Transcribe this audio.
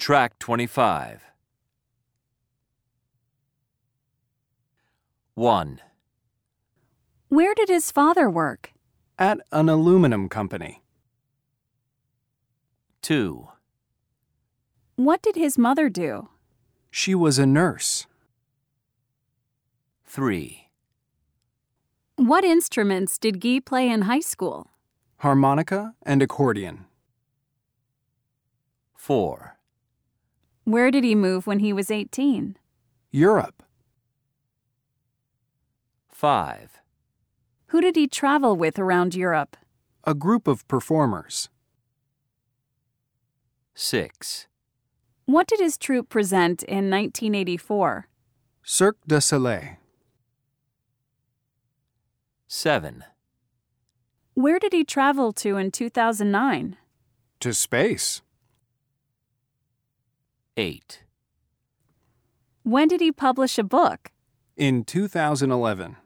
Track 25. 1, Where did his father work? At an aluminum company. 2, What did his mother do? She was a nurse. 3, What instruments did Guy play in high school? Harmonica and accordion. 4, Where did he move when he was 18? Europe. 5, Who did he travel with around Europe? A group of performers. 6, What did his troupe present in 1984? Cirque du Soleil. 7, Where did he travel to in 2009? To space. 8, When did he publish a book? In 2011.